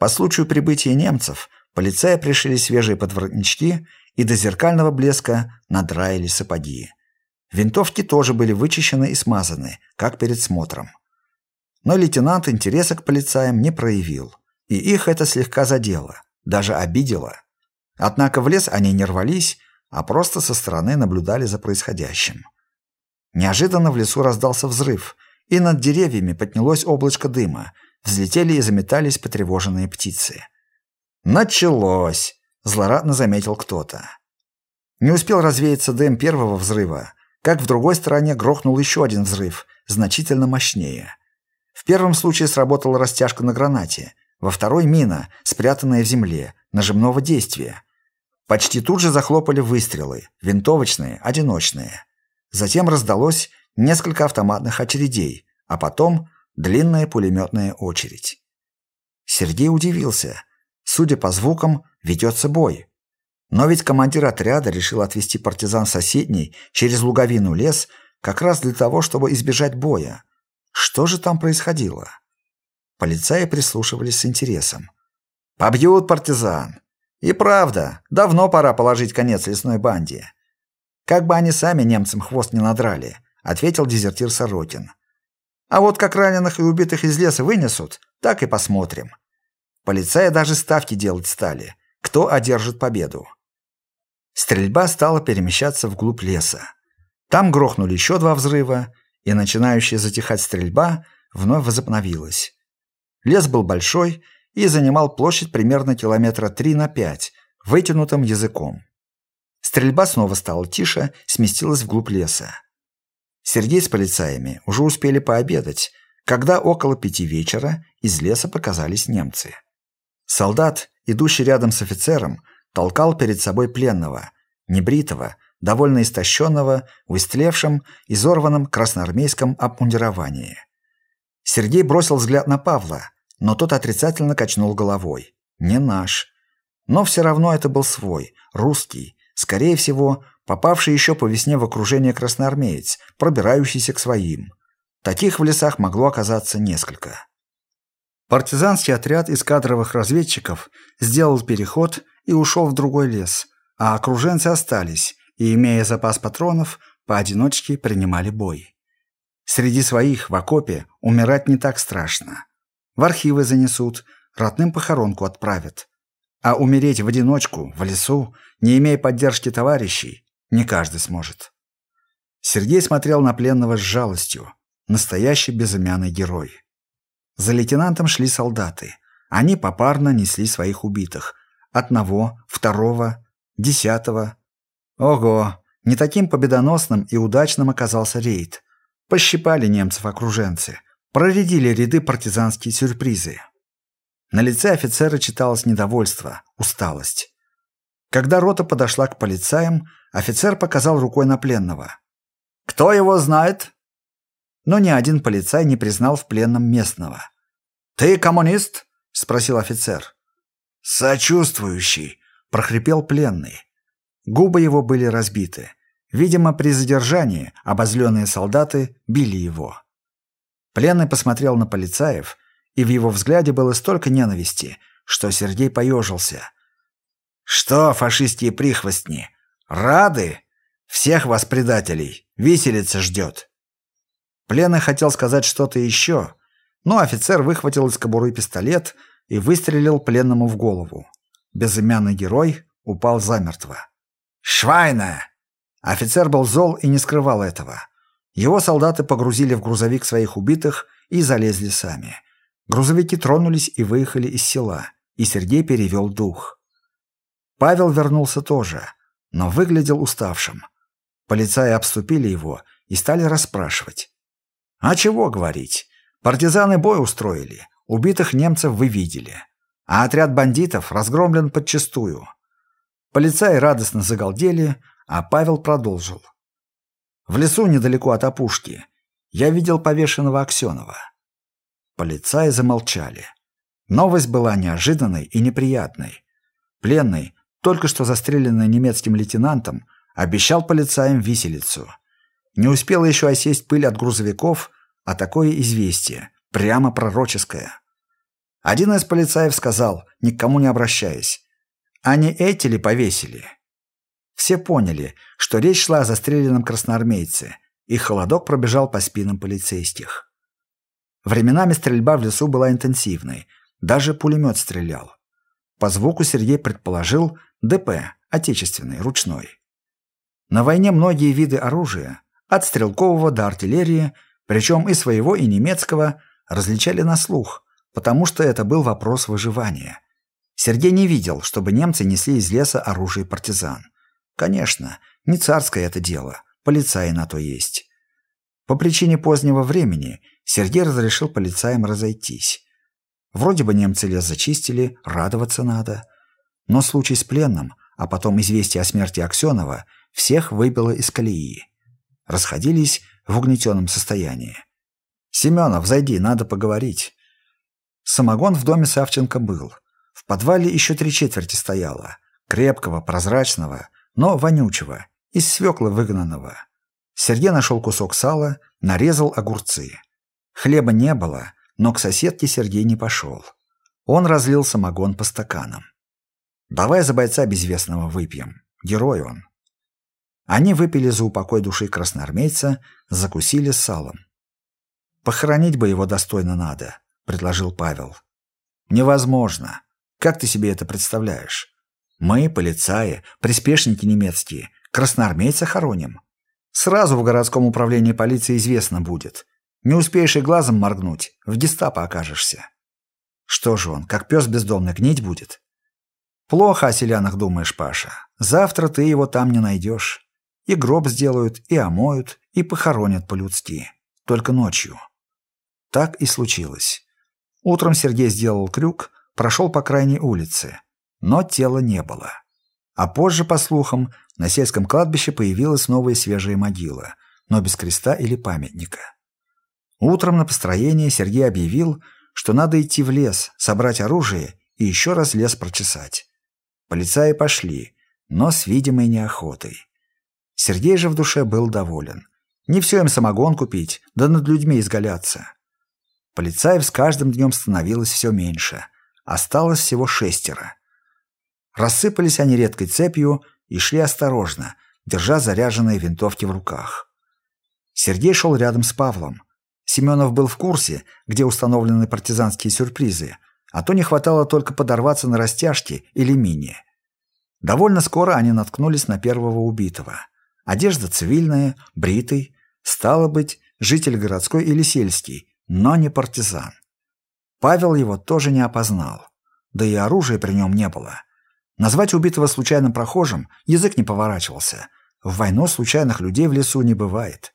A: по случаю прибытия немцев полицаи пришили свежие подворотнички и до зеркального блеска надраили сапоги. Винтовки тоже были вычищены и смазаны, как перед смотром. Но лейтенант интереса к полицаям не проявил, и их это слегка задело, даже обидело. Однако в лес они не рвались, а просто со стороны наблюдали за происходящим. Неожиданно в лесу раздался взрыв, и над деревьями поднялось облачко дыма, Взлетели и заметались потревоженные птицы. «Началось!» – злорадно заметил кто-то. Не успел развеяться дым первого взрыва, как в другой стороне грохнул еще один взрыв, значительно мощнее. В первом случае сработала растяжка на гранате, во второй – мина, спрятанная в земле, нажимного действия. Почти тут же захлопали выстрелы, винтовочные, одиночные. Затем раздалось несколько автоматных очередей, а потом длинная пулеметная очередь. Сергей удивился. Судя по звукам, ведется бой. Но ведь командир отряда решил отвести партизан соседний через луговину лес как раз для того, чтобы избежать боя. Что же там происходило? Полицаи прислушивались с интересом. «Побьют партизан!» «И правда, давно пора положить конец лесной банде». «Как бы они сами немцам хвост не надрали», — ответил дезертир Сорокин. А вот как раненых и убитых из леса вынесут, так и посмотрим. Полицаи даже ставки делать стали. Кто одержит победу? Стрельба стала перемещаться вглубь леса. Там грохнули еще два взрыва, и начинающая затихать стрельба вновь возобновилась. Лес был большой и занимал площадь примерно километра три на пять, вытянутым языком. Стрельба снова стала тише, сместилась вглубь леса. Сергей с полицаями уже успели пообедать, когда около пяти вечера из леса показались немцы. Солдат, идущий рядом с офицером, толкал перед собой пленного, небритого, довольно истощенного, в истлевшем, изорванном красноармейском обмундировании. Сергей бросил взгляд на Павла, но тот отрицательно качнул головой. «Не наш». Но все равно это был свой, русский, скорее всего, попавший еще по весне в окружение красноармеец, пробирающийся к своим. Таких в лесах могло оказаться несколько. Партизанский отряд из кадровых разведчиков сделал переход и ушел в другой лес, а окруженцы остались и, имея запас патронов, поодиночке принимали бой. Среди своих в окопе умирать не так страшно. В архивы занесут, родным похоронку отправят. А умереть в одиночку, в лесу, не имея поддержки товарищей, не каждый сможет. Сергей смотрел на пленного с жалостью. Настоящий безымянный герой. За лейтенантом шли солдаты. Они попарно несли своих убитых. Одного, второго, десятого. Ого, не таким победоносным и удачным оказался рейд. Пощипали немцев окруженцы. Проредили ряды партизанские сюрпризы. На лице офицера читалось недовольство, усталость. Когда рота подошла к полицаям, офицер показал рукой на пленного. «Кто его знает?» но ни один полицай не признал в пленном местного. «Ты коммунист?» — спросил офицер. «Сочувствующий», — прохрипел пленный. Губы его были разбиты. Видимо, при задержании обозленные солдаты били его. Пленный посмотрел на полицаев, и в его взгляде было столько ненависти, что Сергей поежился. «Что, фашистские прихвостни, рады? Всех вас, предателей, виселица ждет!» Пленный хотел сказать что-то еще, но офицер выхватил из кобуры пистолет и выстрелил пленному в голову. Безымянный герой упал замертво. «Швайна!» Офицер был зол и не скрывал этого. Его солдаты погрузили в грузовик своих убитых и залезли сами. Грузовики тронулись и выехали из села, и Сергей перевел дух. Павел вернулся тоже, но выглядел уставшим. Полицаи обступили его и стали расспрашивать. А чего говорить? Партизаны бой устроили. Убитых немцев вы видели. А отряд бандитов разгромлен подчистую. Полицаи радостно загалдели, а Павел продолжил. В лесу недалеко от опушки я видел повешенного Аксенова. Полицаи замолчали. Новость была неожиданной и неприятной. Пленный, только что застреленный немецким лейтенантом, обещал полицаям виселицу – не успела еще осесть пыль от грузовиков, а такое известие, прямо пророческое. Один из полицаев сказал, никому не обращаясь, «А не эти ли повесили?» Все поняли, что речь шла о застреленном красноармейце, и холодок пробежал по спинам полицейских. Временами стрельба в лесу была интенсивной, даже пулемет стрелял. По звуку Сергей предположил ДП, отечественный, ручной. На войне многие виды оружия, от стрелкового до артиллерии, причем и своего, и немецкого, различали на слух, потому что это был вопрос выживания. Сергей не видел, чтобы немцы несли из леса оружие партизан. Конечно, не царское это дело, полицаи на то есть. По причине позднего времени Сергей разрешил полицаям разойтись. Вроде бы немцы лес зачистили, радоваться надо. Но случай с пленным, а потом известие о смерти Аксенова, всех выбило из колеи расходились в угнетенном состоянии. «Семенов, зайди, надо поговорить». Самогон в доме Савченко был. В подвале еще три четверти стояло. Крепкого, прозрачного, но вонючего, из свекла выгнанного. Сергей нашел кусок сала, нарезал огурцы. Хлеба не было, но к соседке Сергей не пошел. Он разлил самогон по стаканам. «Давай за бойца безвестного выпьем. Герой он». Они выпили за упокой души красноармейца, закусили салом. «Похоронить бы его достойно надо», — предложил Павел. Невозможно. Как ты себе это представляешь? Мы, полицаи, приспешники немецкие, красноармейца хороним. Сразу в городском управлении полиции известно будет. Не успеешь и глазом моргнуть, в гестапо окажешься. Что же он, как пес бездомный, гнить будет? Плохо о селянах думаешь, Паша. Завтра ты его там не найдешь. И гроб сделают, и омоют, и похоронят по-людски. Только ночью. Так и случилось. Утром Сергей сделал крюк, прошел по крайней улице но тела не было. А позже, по слухам, на сельском кладбище появилась новая свежая могила, но без креста или памятника. Утром на построение Сергей объявил, что надо идти в лес, собрать оружие и еще раз лес прочесать. Полицаи пошли, но с видимой неохотой. Сергей же в душе был доволен. Не все им самогон купить, да над людьми изгаляться. Полицаев с каждым днем становилось все меньше. Осталось всего шестеро. Рассыпались они редкой цепью и шли осторожно, держа заряженные винтовки в руках. Сергей шел рядом с Павлом. Семенов был в курсе, где установлены партизанские сюрпризы, а то не хватало только подорваться на растяжке или мине. Довольно скоро они наткнулись на первого убитого. Одежда цивильная, бритый, стало быть, житель городской или сельский, но не партизан. Павел его тоже не опознал, да и оружия при нем не было. Назвать убитого случайным прохожим язык не поворачивался. В войну случайных людей в лесу не бывает.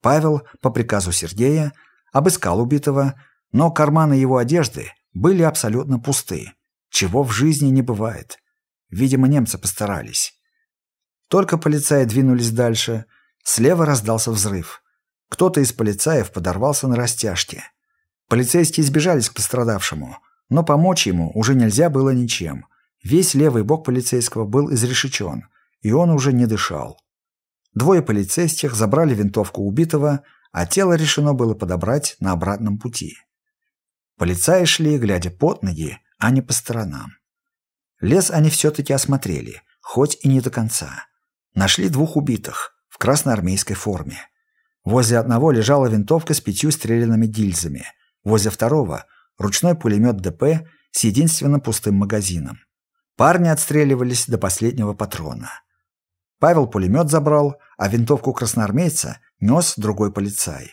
A: Павел, по приказу Сергея, обыскал убитого, но карманы его одежды были абсолютно пусты, чего в жизни не бывает. Видимо, немцы постарались. Только полицаи двинулись дальше, слева раздался взрыв. Кто-то из полицаев подорвался на растяжке. Полицейские сбежались к пострадавшему, но помочь ему уже нельзя было ничем – Весь левый бок полицейского был изрешечен, и он уже не дышал. Двое полицейских забрали винтовку убитого, а тело решено было подобрать на обратном пути. Полицаи шли, глядя под ноги, а не по сторонам. Лес они все-таки осмотрели, хоть и не до конца. Нашли двух убитых в красноармейской форме. Возле одного лежала винтовка с пятью стрелянными гильзами, возле второго – ручной пулемет ДП с единственно пустым магазином. Парни отстреливались до последнего патрона. Павел пулемет забрал, а винтовку красноармейца нес другой полицай.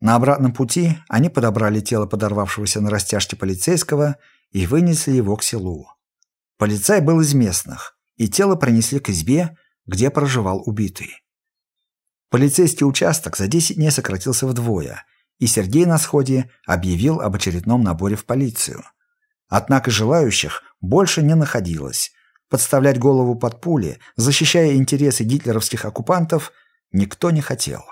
A: На обратном пути они подобрали тело подорвавшегося на растяжке полицейского и вынесли его к селу. Полицай был из местных, и тело принесли к избе, где проживал убитый. Полицейский участок за 10 дней сократился вдвое, и Сергей на сходе объявил об очередном наборе в полицию – Однако желающих больше не находилось. Подставлять голову под пули, защищая интересы гитлеровских оккупантов, никто не хотел.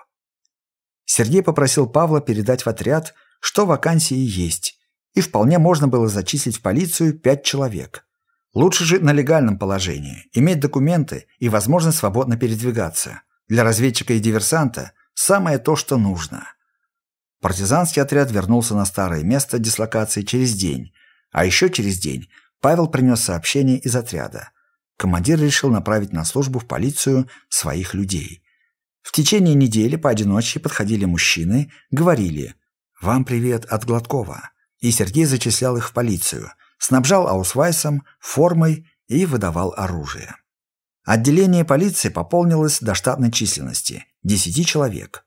A: Сергей попросил Павла передать в отряд, что вакансии есть, и вполне можно было зачислить в полицию пять человек. Лучше жить на легальном положении, иметь документы и возможность свободно передвигаться. Для разведчика и диверсанта самое то, что нужно. Партизанский отряд вернулся на старое место дислокации через день, а еще через день Павел принес сообщение из отряда. Командир решил направить на службу в полицию своих людей. В течение недели поодиночке подходили мужчины, говорили «Вам привет от Гладкова». И Сергей зачислял их в полицию, снабжал аусвайсом, формой и выдавал оружие. Отделение полиции пополнилось до штатной численности – 10 человек.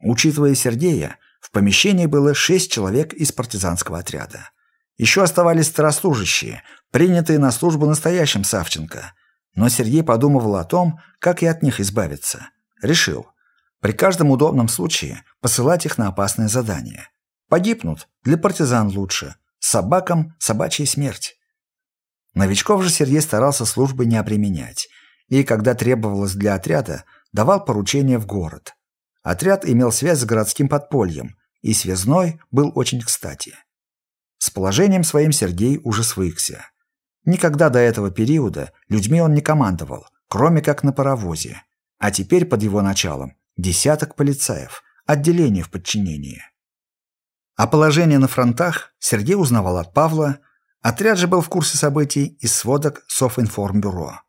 A: Учитывая Сергея, в помещении было 6 человек из партизанского отряда. Еще оставались старослужащие, принятые на службу настоящим Савченко. Но Сергей подумывал о том, как и от них избавиться. Решил. При каждом удобном случае посылать их на опасное задание. Погибнут, для партизан лучше. Собакам собачья смерть. Новичков же Сергей старался службы не обременять. И, когда требовалось для отряда, давал поручения в город. Отряд имел связь с городским подпольем, и связной был очень кстати. С положением своим Сергей уже свыкся. Никогда до этого периода людьми он не командовал, кроме как на паровозе. А теперь под его началом десяток полицаев, отделение в подчинении. О положении на фронтах Сергей узнавал от Павла, отряд же был в курсе событий из сводок Софинформбюро.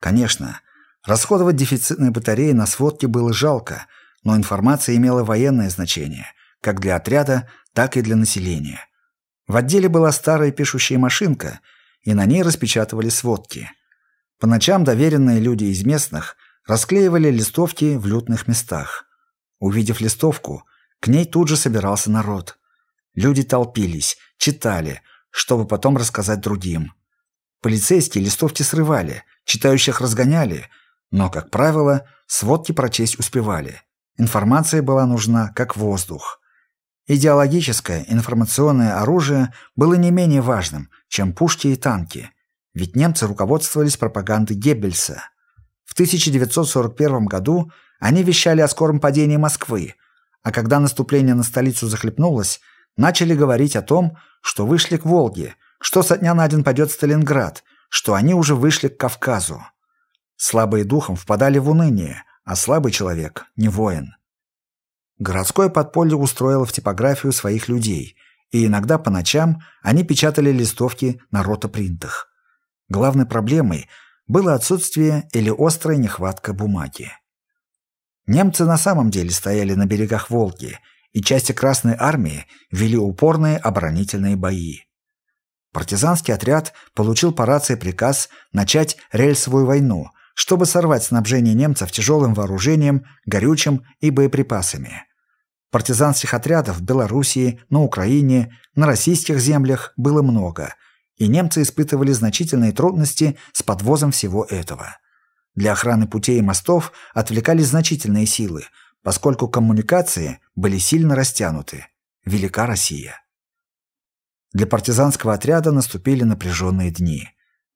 A: Конечно, расходовать дефицитные батареи на сводки было жалко, но информация имела военное значение, как для отряда, так и для населения – В отделе была старая пишущая машинка, и на ней распечатывали сводки. По ночам доверенные люди из местных расклеивали листовки в лютных местах. Увидев листовку, к ней тут же собирался народ. Люди толпились, читали, чтобы потом рассказать другим. Полицейские листовки срывали, читающих разгоняли, но, как правило, сводки прочесть успевали. Информация была нужна, как воздух. Идеологическое информационное оружие было не менее важным, чем пушки и танки, ведь немцы руководствовались пропагандой Геббельса. В 1941 году они вещали о скором падении Москвы, а когда наступление на столицу захлебнулось, начали говорить о том, что вышли к Волге, что со дня на день пойдет Сталинград, что они уже вышли к Кавказу. Слабые духом впадали в уныние, а слабый человек не воин. Городское подполье устроило в типографию своих людей, и иногда по ночам они печатали листовки на ротопринтах. Главной проблемой было отсутствие или острая нехватка бумаги. Немцы на самом деле стояли на берегах Волги, и части Красной Армии вели упорные оборонительные бои. Партизанский отряд получил по рации приказ начать рельсовую войну, чтобы сорвать снабжение немцев тяжелым вооружением, горючим и боеприпасами. Партизанских отрядов в Белоруссии, на Украине, на российских землях было много, и немцы испытывали значительные трудности с подвозом всего этого. Для охраны путей и мостов отвлекались значительные силы, поскольку коммуникации были сильно растянуты. Велика Россия. Для партизанского отряда наступили напряженные дни.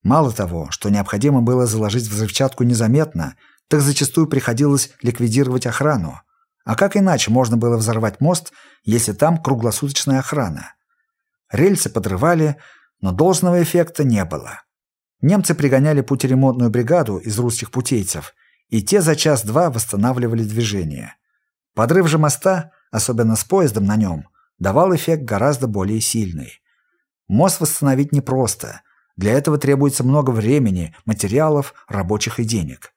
A: Мало того, что необходимо было заложить взрывчатку незаметно, так зачастую приходилось ликвидировать охрану. А как иначе можно было взорвать мост, если там круглосуточная охрана? Рельсы подрывали, но должного эффекта не было. Немцы пригоняли путеремонтную бригаду из русских путейцев, и те за час-два восстанавливали движение. Подрыв же моста, особенно с поездом на нем, давал эффект гораздо более сильный. Мост восстановить непросто. Для этого требуется много времени, материалов, рабочих и денег.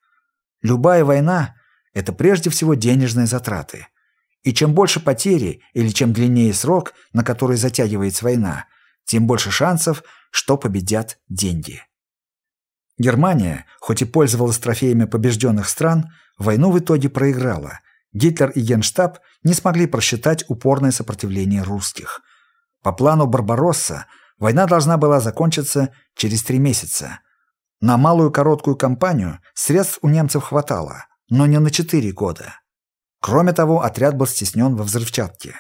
A: Любая война это прежде всего денежные затраты. И чем больше потери или чем длиннее срок, на который затягивается война, тем больше шансов, что победят деньги. Германия, хоть и пользовалась трофеями побежденных стран, войну в итоге проиграла. Гитлер и Генштаб не смогли просчитать упорное сопротивление русских. По плану Барбаросса война должна была закончиться через три месяца. На малую короткую кампанию средств у немцев хватало но не на четыре года. Кроме того, отряд был стеснен во взрывчатке.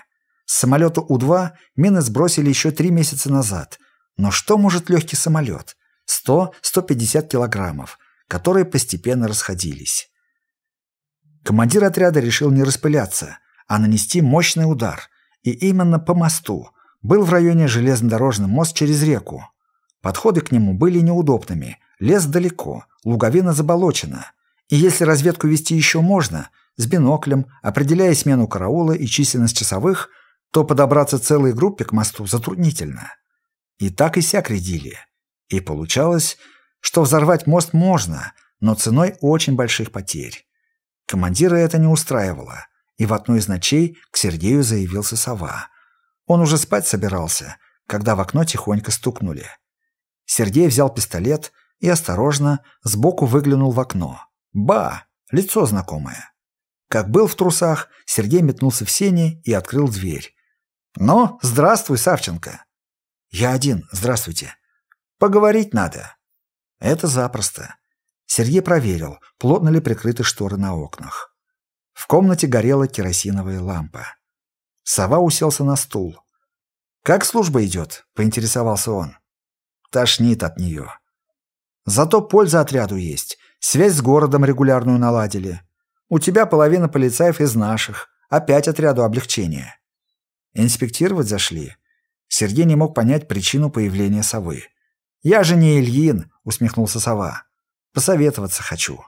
A: С самолета У-2 мины сбросили еще три месяца назад. Но что может легкий самолет? 100-150 килограммов, которые постепенно расходились. Командир отряда решил не распыляться, а нанести мощный удар. И именно по мосту. Был в районе железнодорожный мост через реку. Подходы к нему были неудобными. Лес далеко, луговина заболочена. И если разведку вести еще можно, с биноклем, определяя смену караула и численность часовых, то подобраться целой группе к мосту затруднительно. И так и сяк рядили. И получалось, что взорвать мост можно, но ценой очень больших потерь. Командира это не устраивало, и в одну из ночей к Сергею заявился сова. Он уже спать собирался, когда в окно тихонько стукнули. Сергей взял пистолет и осторожно сбоку выглянул в окно. Ба! Лицо знакомое. Как был в трусах, Сергей метнулся в сени и открыл дверь. «Ну, здравствуй, Савченко!» «Я один, здравствуйте!» «Поговорить надо!» «Это запросто!» Сергей проверил, плотно ли прикрыты шторы на окнах. В комнате горела керосиновая лампа. Сова уселся на стул. «Как служба идет?» — поинтересовался он. Тошнит от нее. Зато польза отряду есть. Связь с городом регулярную наладили. У тебя половина полицаев из наших. Опять отряду облегчения. Инспектировать зашли. Сергей не мог понять причину появления совы. «Я же не Ильин», — усмехнулся сова. «Посоветоваться хочу».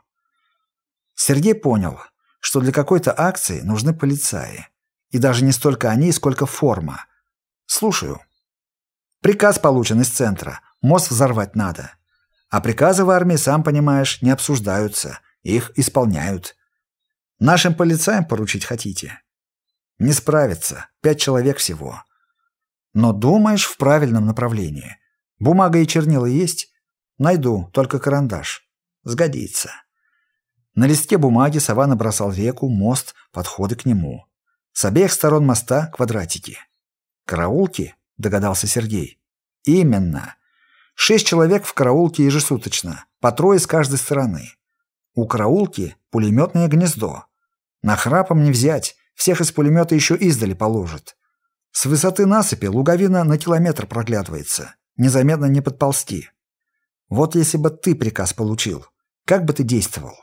A: Сергей понял, что для какой-то акции нужны полицаи. И даже не столько они, сколько форма. «Слушаю». «Приказ получен из центра. Мост взорвать надо. А приказы в армии, сам понимаешь, не обсуждаются. Их исполняют. Нашим полицаям поручить хотите? Не справится. Пять человек всего. Но думаешь в правильном направлении. Бумага и чернила есть? Найду, только карандаш. Сгодится. На листке бумаги сова набросал реку, мост, подходы к нему. С обеих сторон моста квадратики. «Караулки?» – догадался Сергей. «Именно. Шесть человек в караулке ежесуточно, по трое с каждой стороны. У караулки пулеметное гнездо. На храпом не взять, всех из пулемета еще издали положат. С высоты насыпи луговина на километр проглядывается, незаметно не подползти. Вот если бы ты приказ получил, как бы ты действовал?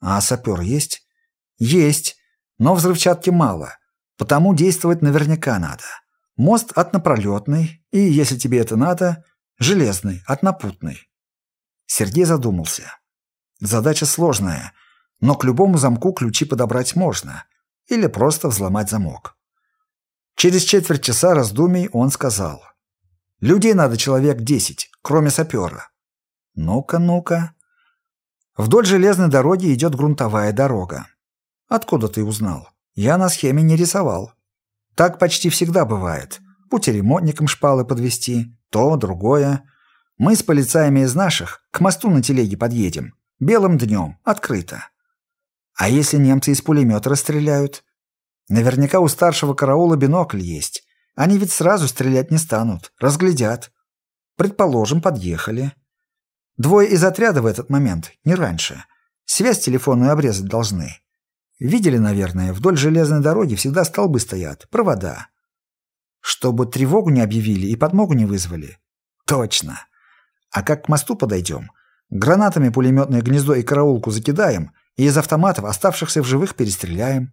A: А сапер есть? Есть, но взрывчатки мало, потому действовать наверняка надо. Мост однопролетный, и, если тебе это надо, железный, однопутный. Сергей задумался. Задача сложная, но к любому замку ключи подобрать можно. Или просто взломать замок. Через четверть часа раздумий он сказал. «Людей надо человек десять, кроме сапера». «Ну-ка, ну-ка». Вдоль железной дороги идет грунтовая дорога. Откуда ты узнал? Я на схеме не рисовал. Так почти всегда бывает. Путь ремонтникам шпалы подвести, то, другое. Мы с полицаями из наших к мосту на телеге подъедем. Белым днем, открыто. А если немцы из пулемета расстреляют? Наверняка у старшего караула бинокль есть. Они ведь сразу стрелять не станут, разглядят. Предположим, подъехали. Двое из отряда в этот момент, не раньше. Связь телефонную обрезать должны. Видели, наверное, вдоль железной дороги всегда столбы стоят, провода. Чтобы тревогу не объявили и подмогу не вызвали. Точно. А как к мосту подойдем? Гранатами пулеметное гнездо и караулку закидаем, и из автоматов оставшихся в живых перестреляем.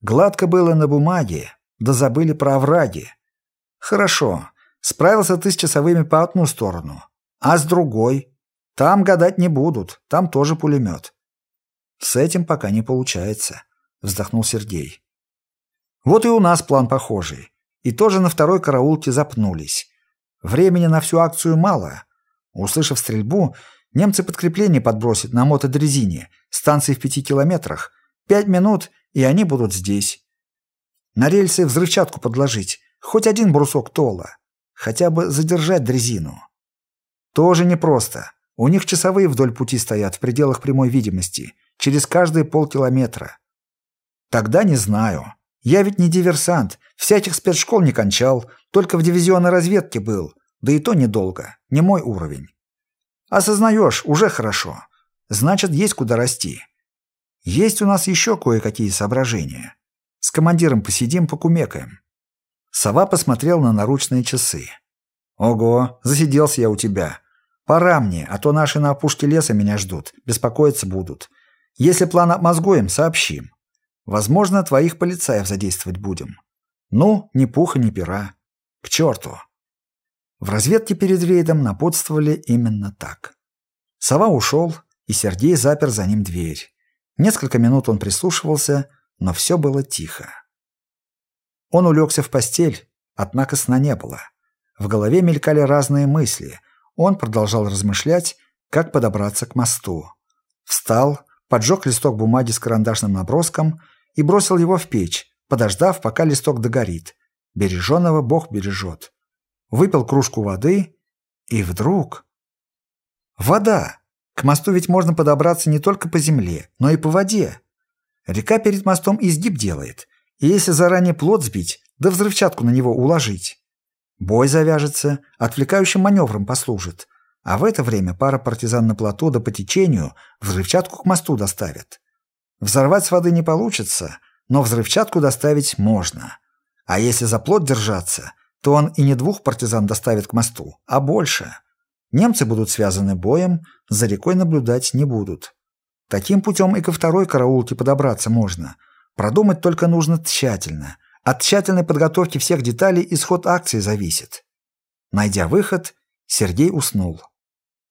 A: Гладко было на бумаге, да забыли про овраги. Хорошо, справился ты с часовыми по одну сторону, а с другой? Там гадать не будут, там тоже пулемет. С этим пока не получается, вздохнул Сергей. Вот и у нас план похожий. И тоже на второй караулке запнулись. Времени на всю акцию мало. Услышав стрельбу, немцы подкрепление подбросят на мотодрезине, станции в пяти километрах. Пять минут, и они будут здесь. На рельсы взрывчатку подложить, хоть один брусок тола. Хотя бы задержать дрезину. Тоже непросто. У них часовые вдоль пути стоят в пределах прямой видимости, через каждые полкилометра. Тогда не знаю. Я ведь не диверсант, всяких спецшкол не кончал, только в дивизионной разведке был, да и то недолго, не мой уровень. Осознаешь, уже хорошо. Значит, есть куда расти. Есть у нас еще кое-какие соображения. С командиром посидим, покумекаем. Сова посмотрел на наручные часы. «Ого, засиделся я у тебя. Пора мне, а то наши на опушке леса меня ждут, беспокоиться будут. Если план обмозгуем, сообщим. Возможно, твоих полицаев задействовать будем. Ну, ни пуха, ни пера. К черту. В разведке перед рейдом напутствовали именно так. Сова ушел, и Сергей запер за ним дверь. Несколько минут он прислушивался, но все было тихо. Он улегся в постель, однако сна не было. В голове мелькали разные мысли – он продолжал размышлять, как подобраться к мосту. Встал, поджег листок бумаги с карандашным наброском и бросил его в печь, подождав, пока листок догорит. Береженого Бог бережет. Выпил кружку воды, и вдруг... Вода! К мосту ведь можно подобраться не только по земле, но и по воде. Река перед мостом изгиб делает, и если заранее плот сбить, да взрывчатку на него уложить, Бой завяжется, отвлекающим маневром послужит. А в это время пара партизан на плоту да по течению взрывчатку к мосту доставят. Взорвать с воды не получится, но взрывчатку доставить можно. А если за плот держаться, то он и не двух партизан доставит к мосту, а больше. Немцы будут связаны боем, за рекой наблюдать не будут. Таким путем и ко второй караулке подобраться можно. Продумать только нужно тщательно, от тщательной подготовки всех деталей исход акции зависит. Найдя выход, Сергей уснул.